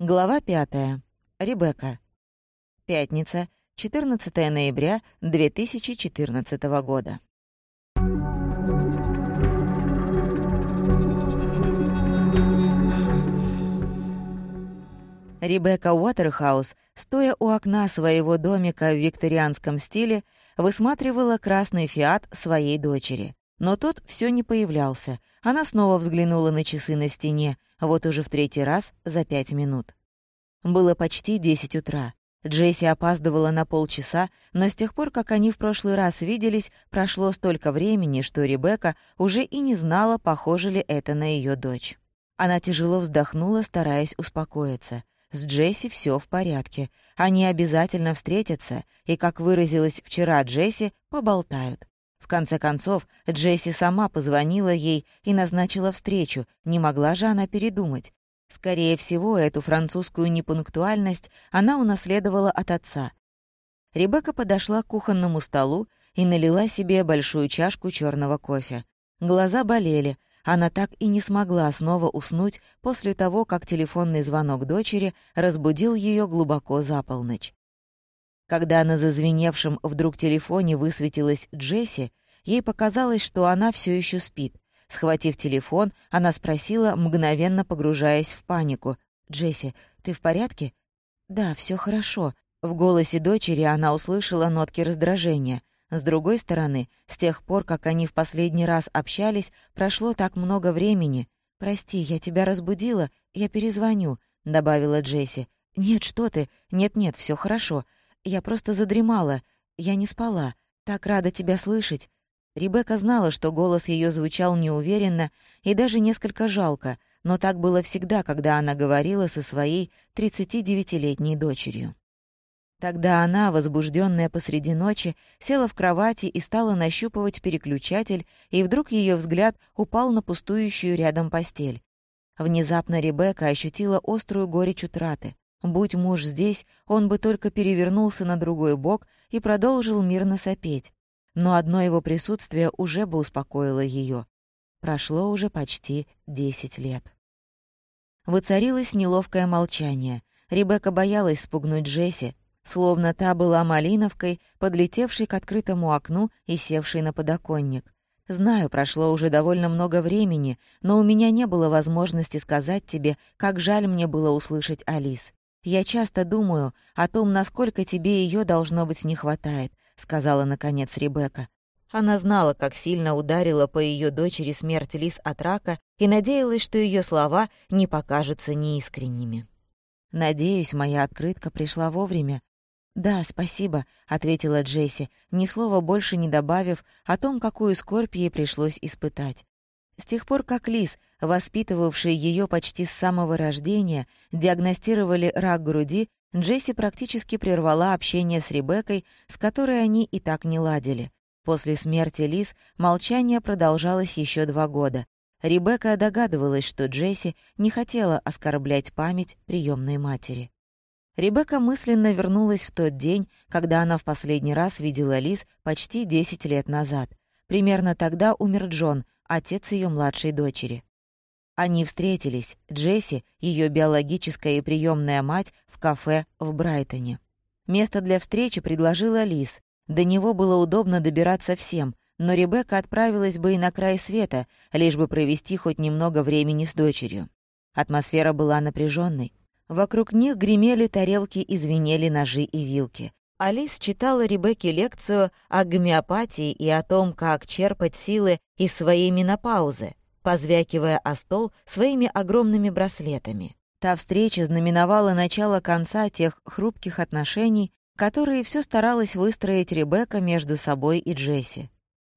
Глава пятая. Ребекка. Пятница, 14 ноября 2014 года. Ребекка Уотерхаус, стоя у окна своего домика в викторианском стиле, высматривала красный «Фиат» своей дочери. Но тот все не появлялся. Она снова взглянула на часы на стене, вот уже в третий раз за пять минут. Было почти десять утра. Джесси опаздывала на полчаса, но с тех пор, как они в прошлый раз виделись, прошло столько времени, что Ребекка уже и не знала, похоже ли это на ее дочь. Она тяжело вздохнула, стараясь успокоиться. С Джесси все в порядке. Они обязательно встретятся, и, как выразилась вчера Джесси, поболтают. В конце концов, Джесси сама позвонила ей и назначила встречу, не могла же она передумать. Скорее всего, эту французскую непунктуальность она унаследовала от отца. Ребекка подошла к кухонному столу и налила себе большую чашку черного кофе. Глаза болели, она так и не смогла снова уснуть после того, как телефонный звонок дочери разбудил ее глубоко за полночь. Когда на зазвеневшем вдруг телефоне высветилась Джесси, ей показалось, что она все еще спит. Схватив телефон, она спросила, мгновенно погружаясь в панику. «Джесси, ты в порядке?» «Да, все хорошо». В голосе дочери она услышала нотки раздражения. С другой стороны, с тех пор, как они в последний раз общались, прошло так много времени. «Прости, я тебя разбудила, я перезвоню», — добавила Джесси. «Нет, что ты? Нет-нет, все хорошо. Я просто задремала. Я не спала. Так рада тебя слышать». Ребекка знала, что голос ее звучал неуверенно и даже несколько жалко, но так было всегда, когда она говорила со своей 39-летней дочерью. Тогда она, возбужденная посреди ночи, села в кровати и стала нащупывать переключатель, и вдруг ее взгляд упал на пустующую рядом постель. Внезапно Ребекка ощутила острую горечь утраты. Будь муж здесь, он бы только перевернулся на другой бок и продолжил мирно сопеть. Но одно его присутствие уже бы успокоило ее. Прошло уже почти десять лет. Воцарилось неловкое молчание. Ребекка боялась спугнуть Джесси, словно та была малиновкой, подлетевшей к открытому окну и севшей на подоконник. Знаю, прошло уже довольно много времени, но у меня не было возможности сказать тебе, как жаль мне было услышать Алис. «Я часто думаю о том, насколько тебе ее должно быть не хватает», — сказала, наконец, Ребекка. Она знала, как сильно ударила по ее дочери смерть Лис от рака и надеялась, что ее слова не покажутся неискренними. «Надеюсь, моя открытка пришла вовремя». «Да, спасибо», — ответила Джесси, ни слова больше не добавив о том, какую скорбь ей пришлось испытать. С тех пор, как Лис, воспитывавший ее почти с самого рождения, диагностировали рак груди, Джесси практически прервала общение с Ребеккой, с которой они и так не ладили. После смерти Лис молчание продолжалось еще два года. Ребекка догадывалась, что Джесси не хотела оскорблять память приемной матери. Ребекка мысленно вернулась в тот день, когда она в последний раз видела Лис почти 10 лет назад. Примерно тогда умер Джон, отец ее младшей дочери. Они встретились, Джесси, ее биологическая и приемная мать, в кафе в Брайтоне. Место для встречи предложила Лиз. До него было удобно добираться всем, но Ребекка отправилась бы и на край света, лишь бы провести хоть немного времени с дочерью. Атмосфера была напряженной. Вокруг них гремели тарелки и звенели ножи и вилки. Алис читала Ребекке лекцию о гомеопатии и о том, как черпать силы из своей менопаузы, позвякивая о стол своими огромными браслетами. Та встреча знаменовала начало конца тех хрупких отношений, которые все старалась выстроить Ребекка между собой и Джесси.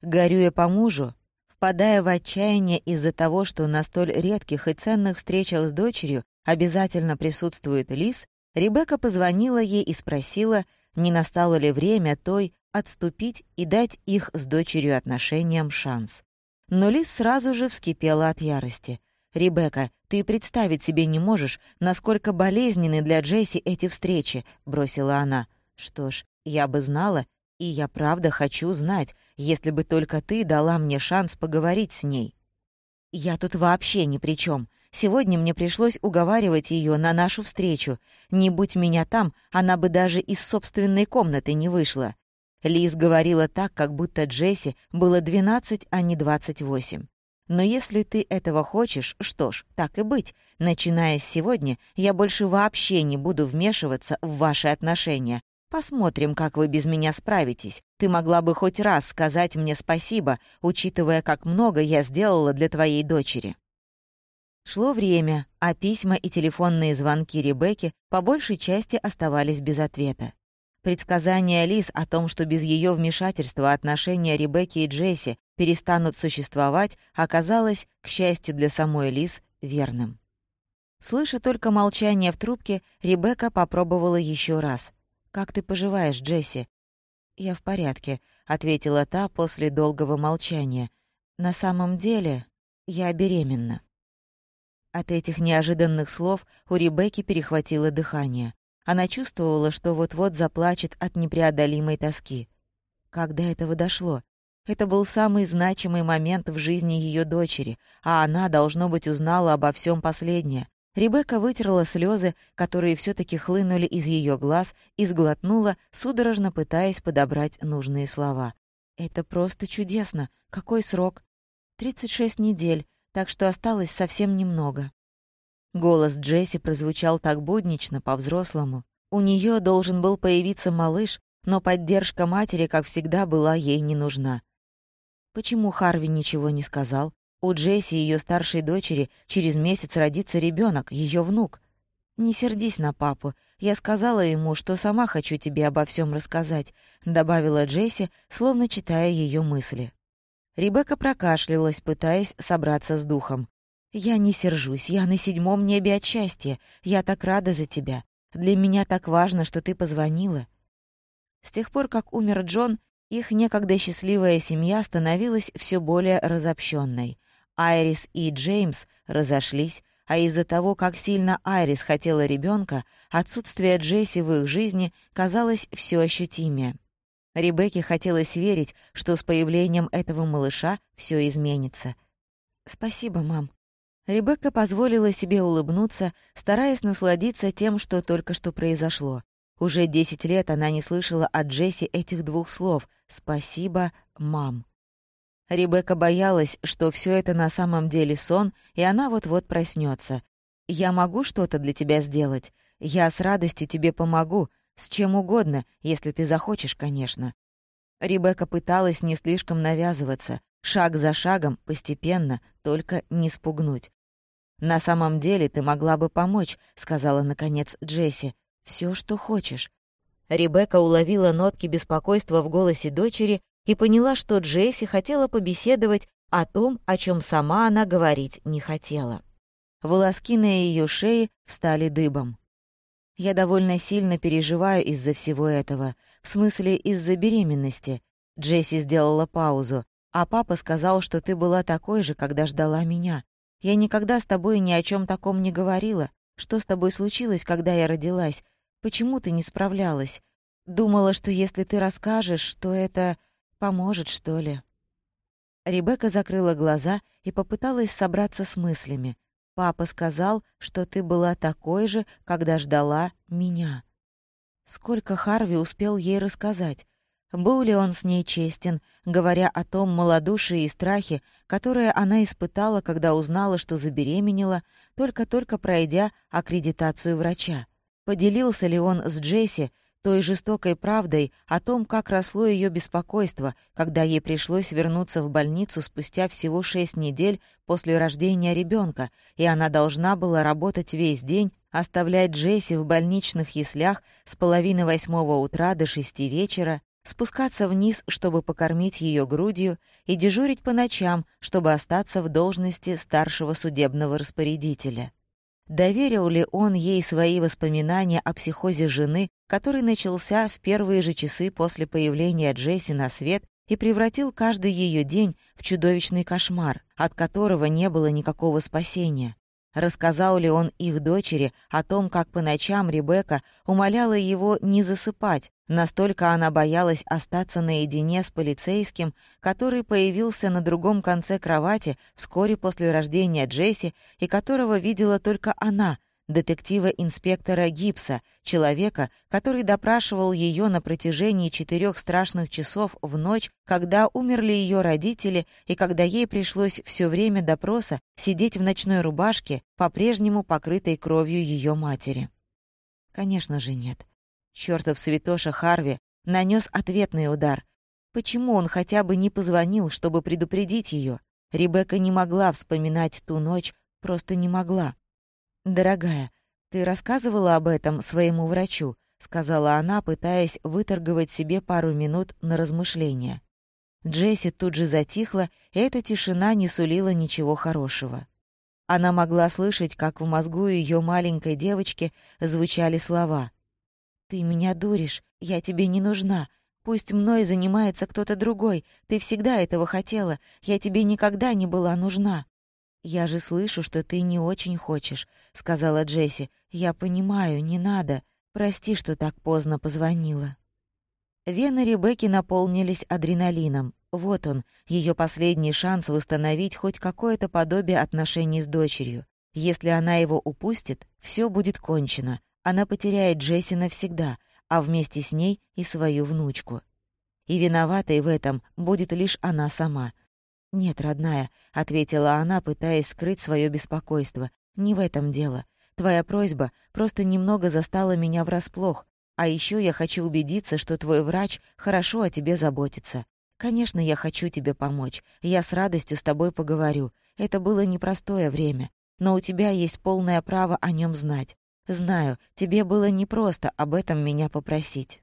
Горюя по мужу, впадая в отчаяние из-за того, что на столь редких и ценных встречах с дочерью обязательно присутствует Лис, Ребекка позвонила ей и спросила, не настало ли время той отступить и дать их с дочерью отношениям шанс. Но Лиз сразу же вскипела от ярости. «Ребекка, ты представить себе не можешь, насколько болезненны для Джесси эти встречи», — бросила она. «Что ж, я бы знала, и я правда хочу знать, если бы только ты дала мне шанс поговорить с ней». «Я тут вообще ни при чем. Сегодня мне пришлось уговаривать ее на нашу встречу. Не будь меня там, она бы даже из собственной комнаты не вышла. Лиз говорила так, как будто Джесси было 12, а не 28. Но если ты этого хочешь, что ж, так и быть. Начиная с сегодня, я больше вообще не буду вмешиваться в ваши отношения. Посмотрим, как вы без меня справитесь. Ты могла бы хоть раз сказать мне спасибо, учитывая, как много я сделала для твоей дочери». Шло время, а письма и телефонные звонки Ребекки по большей части оставались без ответа. Предсказание Лиз о том, что без ее вмешательства отношения Ребекки и Джесси перестанут существовать, оказалось, к счастью для самой Лиз, верным. Слыша только молчание в трубке, Ребекка попробовала еще раз. «Как ты поживаешь, Джесси?» «Я в порядке», — ответила та после долгого молчания. «На самом деле я беременна». От этих неожиданных слов у Ребекки перехватило дыхание. Она чувствовала, что вот-вот заплачет от непреодолимой тоски. Как до этого дошло? Это был самый значимый момент в жизни ее дочери, а она, должно быть, узнала обо всем последнее. Ребекка вытерла слезы, которые все таки хлынули из ее глаз, и сглотнула, судорожно пытаясь подобрать нужные слова. «Это просто чудесно! Какой срок?» «Тридцать шесть недель, так что осталось совсем немного». Голос Джесси прозвучал так буднично, по-взрослому. У нее должен был появиться малыш, но поддержка матери, как всегда, была ей не нужна. Почему Харви ничего не сказал? У Джесси, ее старшей дочери, через месяц родится ребенок, ее внук. «Не сердись на папу. Я сказала ему, что сама хочу тебе обо всем рассказать», — добавила Джесси, словно читая ее мысли. Ребекка прокашлялась, пытаясь собраться с духом. «Я не сержусь, я на седьмом небе от счастья. Я так рада за тебя. Для меня так важно, что ты позвонила». С тех пор, как умер Джон, их некогда счастливая семья становилась все более разобщенной. Айрис и Джеймс разошлись, а из-за того, как сильно Айрис хотела ребенка, отсутствие Джесси в их жизни казалось все ощутимее. Ребекке хотелось верить, что с появлением этого малыша все изменится. «Спасибо, мам», Ребекка позволила себе улыбнуться, стараясь насладиться тем, что только что произошло. Уже десять лет она не слышала от Джесси этих двух слов «Спасибо, мам». Ребекка боялась, что все это на самом деле сон, и она вот-вот проснется. «Я могу что-то для тебя сделать. Я с радостью тебе помогу. С чем угодно, если ты захочешь, конечно». Ребекка пыталась не слишком навязываться, шаг за шагом, постепенно, только не спугнуть. «На самом деле ты могла бы помочь», — сказала, наконец, Джесси. «Все, что хочешь». Ребекка уловила нотки беспокойства в голосе дочери и поняла, что Джесси хотела побеседовать о том, о чем сама она говорить не хотела. Волоски на ее шее встали дыбом. «Я довольно сильно переживаю из-за всего этого, в смысле из-за беременности». Джесси сделала паузу. «А папа сказал, что ты была такой же, когда ждала меня. Я никогда с тобой ни о чем таком не говорила. Что с тобой случилось, когда я родилась? Почему ты не справлялась? Думала, что если ты расскажешь, то это поможет, что ли?» Ребекка закрыла глаза и попыталась собраться с мыслями. «Папа сказал, что ты была такой же, когда ждала меня». Сколько Харви успел ей рассказать? Был ли он с ней честен, говоря о том малодушии и страхе, которые она испытала, когда узнала, что забеременела, только-только пройдя аккредитацию врача? Поделился ли он с Джесси той жестокой правдой о том, как росло ее беспокойство, когда ей пришлось вернуться в больницу спустя всего шесть недель после рождения ребенка, и она должна была работать весь день, оставлять Джесси в больничных яслях с половины восьмого утра до шести вечера, спускаться вниз, чтобы покормить ее грудью, и дежурить по ночам, чтобы остаться в должности старшего судебного распорядителя. Доверил ли он ей свои воспоминания о психозе жены, который начался в первые же часы после появления Джесси на свет и превратил каждый ее день в чудовищный кошмар, от которого не было никакого спасения? Рассказал ли он их дочери о том, как по ночам Ребекка умоляла его не засыпать, настолько она боялась остаться наедине с полицейским, который появился на другом конце кровати вскоре после рождения Джесси и которого видела только она, детектива-инспектора Гибса, человека, который допрашивал ее на протяжении четырех страшных часов в ночь, когда умерли ее родители и когда ей пришлось все время допроса сидеть в ночной рубашке, по-прежнему покрытой кровью ее матери. Конечно же нет. Чёртов святоша Харви нанес ответный удар. Почему он хотя бы не позвонил, чтобы предупредить ее? Ребекка не могла вспоминать ту ночь, просто не могла. «Дорогая, ты рассказывала об этом своему врачу?» — сказала она, пытаясь выторговать себе пару минут на размышления. Джесси тут же затихла, и эта тишина не сулила ничего хорошего. Она могла слышать, как в мозгу ее маленькой девочки звучали слова. «Ты меня дуришь, я тебе не нужна. Пусть мной занимается кто-то другой. Ты всегда этого хотела. Я тебе никогда не была нужна». «Я же слышу, что ты не очень хочешь», — сказала Джесси. «Я понимаю, не надо. Прости, что так поздно позвонила». Вены Ребекки наполнились адреналином. Вот он, ее последний шанс восстановить хоть какое-то подобие отношений с дочерью. Если она его упустит, все будет кончено. Она потеряет Джесси навсегда, а вместе с ней и свою внучку. И виноватой в этом будет лишь она сама. «Нет, родная», — ответила она, пытаясь скрыть свое беспокойство. «Не в этом дело. Твоя просьба просто немного застала меня врасплох. А еще я хочу убедиться, что твой врач хорошо о тебе заботится. Конечно, я хочу тебе помочь. Я с радостью с тобой поговорю. Это было непростое время. Но у тебя есть полное право о нем знать. Знаю, тебе было непросто об этом меня попросить».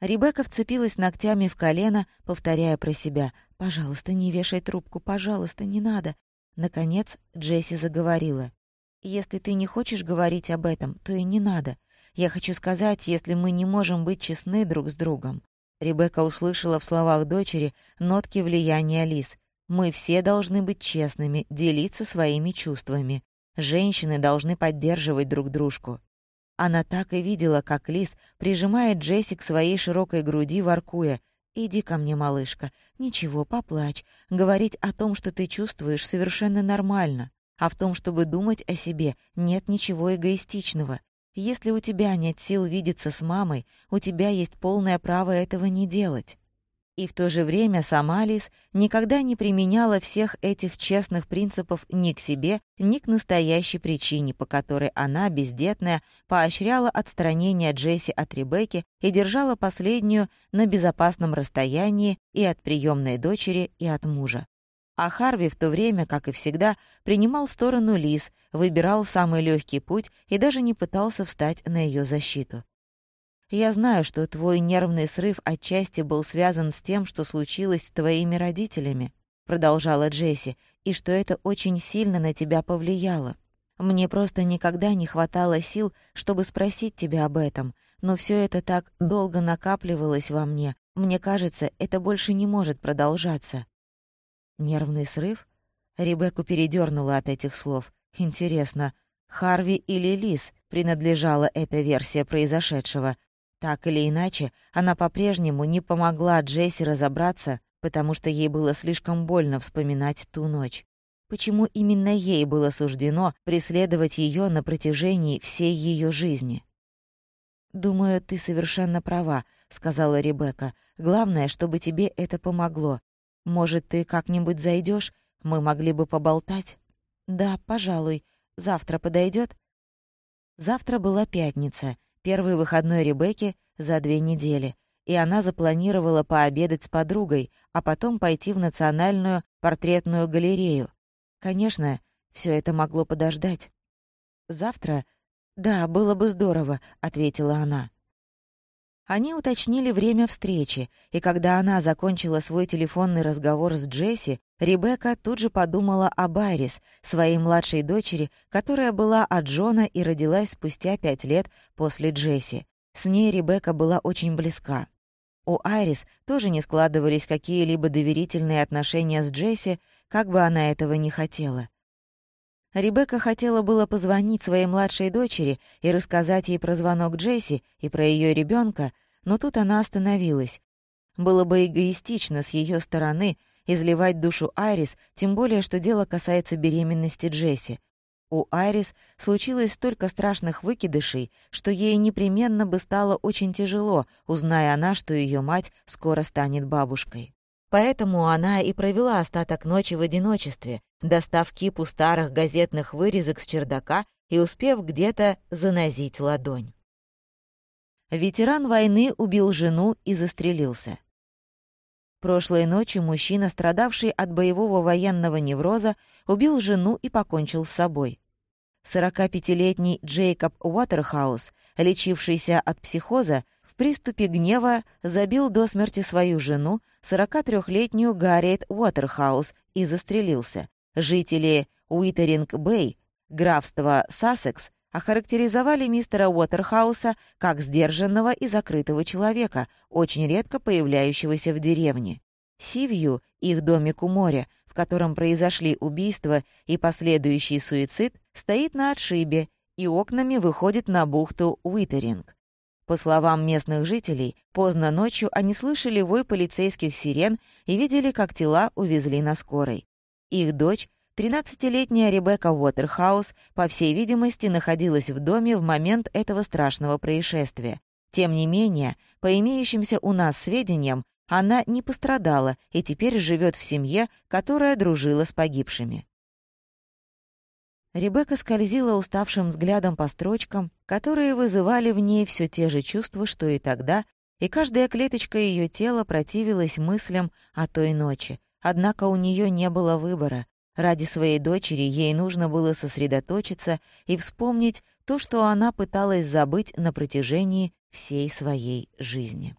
Ребекка вцепилась ногтями в колено, повторяя про себя «Пожалуйста, не вешай трубку, пожалуйста, не надо». Наконец Джесси заговорила. «Если ты не хочешь говорить об этом, то и не надо. Я хочу сказать, если мы не можем быть честны друг с другом». Ребекка услышала в словах дочери нотки влияния Лис. «Мы все должны быть честными, делиться своими чувствами. Женщины должны поддерживать друг дружку. Она так и видела, как Лис прижимает Джесси к своей широкой груди, воркуя. «Иди ко мне, малышка. Ничего, поплачь. Говорить о том, что ты чувствуешь, совершенно нормально. А в том, чтобы думать о себе, нет ничего эгоистичного. Если у тебя нет сил видеться с мамой, у тебя есть полное право этого не делать. И в то же время сама Лис никогда не применяла всех этих честных принципов ни к себе, ни к настоящей причине, по которой она, бездетная, поощряла отстранение Джесси от Ребекки и держала последнюю на безопасном расстоянии и от приемной дочери, и от мужа. А Харви в то время, как и всегда, принимал сторону Лис, выбирал самый легкий путь и даже не пытался встать на ее защиту. Я знаю, что твой нервный срыв отчасти был связан с тем, что случилось с твоими родителями, продолжала Джесси, и что это очень сильно на тебя повлияло. Мне просто никогда не хватало сил, чтобы спросить тебя об этом, но все это так долго накапливалось во мне. Мне кажется, это больше не может продолжаться. Нервный срыв? Ребекку передернула от этих слов. Интересно, Харви или Лис принадлежала эта версия произошедшего? Так или иначе, она по-прежнему не помогла Джесси разобраться, потому что ей было слишком больно вспоминать ту ночь. Почему именно ей было суждено преследовать ее на протяжении всей ее жизни? «Думаю, ты совершенно права», — сказала Ребекка. «Главное, чтобы тебе это помогло. Может, ты как-нибудь зайдешь? Мы могли бы поболтать?» «Да, пожалуй. Завтра подойдет?» Завтра была пятница, первый выходной Ребекки за две недели, и она запланировала пообедать с подругой, а потом пойти в Национальную портретную галерею. Конечно, все это могло подождать. «Завтра?» «Да, было бы здорово», — ответила она. Они уточнили время встречи, и когда она закончила свой телефонный разговор с Джесси, Ребекка тут же подумала об Айрис, своей младшей дочери, которая была от Джона и родилась спустя пять лет после Джесси. С ней Ребекка была очень близка. У Айрис тоже не складывались какие-либо доверительные отношения с Джесси, как бы она этого не хотела. Ребекка хотела было позвонить своей младшей дочери и рассказать ей про звонок Джесси и про ее ребенка, но тут она остановилась. Было бы эгоистично с ее стороны изливать душу Айрис, тем более, что дело касается беременности Джесси. У Айрис случилось столько страшных выкидышей, что ей непременно бы стало очень тяжело, узная она, что ее мать скоро станет бабушкой. Поэтому она и провела остаток ночи в одиночестве, достав кипу старых газетных вырезок с чердака и успев где-то занозить ладонь. Ветеран войны убил жену и застрелился. Прошлой ночью мужчина, страдавший от боевого военного невроза, убил жену и покончил с собой. 45-летний Джейкоб Уотерхаус, лечившийся от психоза, приступе гнева забил до смерти свою жену, 43-летнюю Гарриет Уотерхаус, и застрелился. Жители Уитеринг-Бэй, графства Сассекс, охарактеризовали мистера Уотерхауса как сдержанного и закрытого человека, очень редко появляющегося в деревне. Сивью, их домик у моря, в котором произошли убийства и последующий суицид, стоит на отшибе и окнами выходит на бухту Уитеринг. По словам местных жителей, поздно ночью они слышали вой полицейских сирен и видели, как тела увезли на скорой. Их дочь, 13-летняя Ребекка Уотерхаус, по всей видимости, находилась в доме в момент этого страшного происшествия. Тем не менее, по имеющимся у нас сведениям, она не пострадала и теперь живет в семье, которая дружила с погибшими. Ребекка скользила уставшим взглядом по строчкам, которые вызывали в ней все те же чувства, что и тогда, и каждая клеточка ее тела противилась мыслям о той ночи. Однако у нее не было выбора. Ради своей дочери ей нужно было сосредоточиться и вспомнить то, что она пыталась забыть на протяжении всей своей жизни.